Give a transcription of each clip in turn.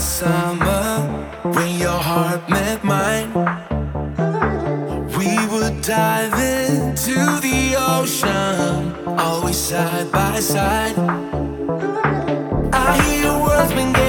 summer when your heart met mine. We would dive into the ocean, always side by side. I hear your words been.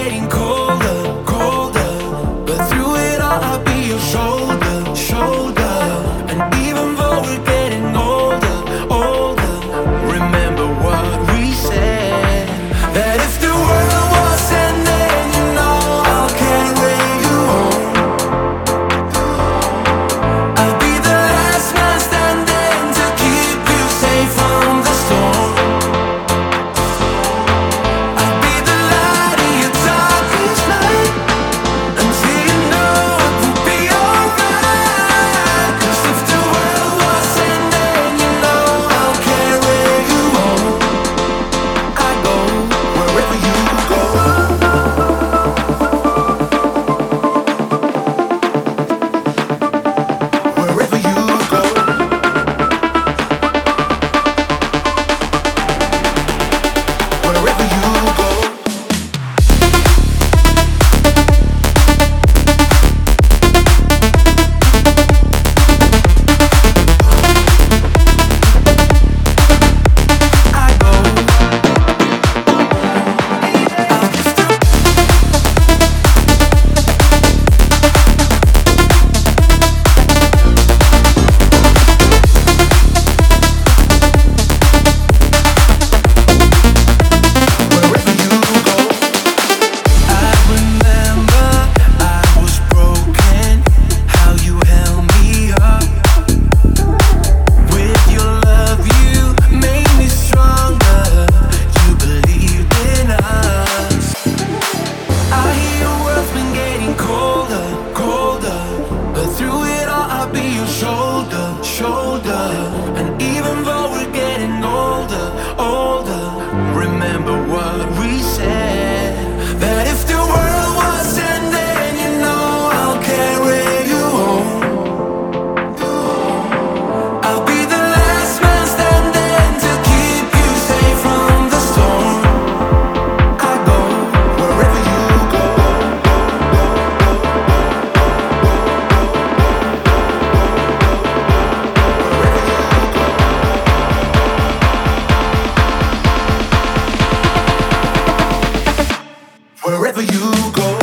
wherever you go.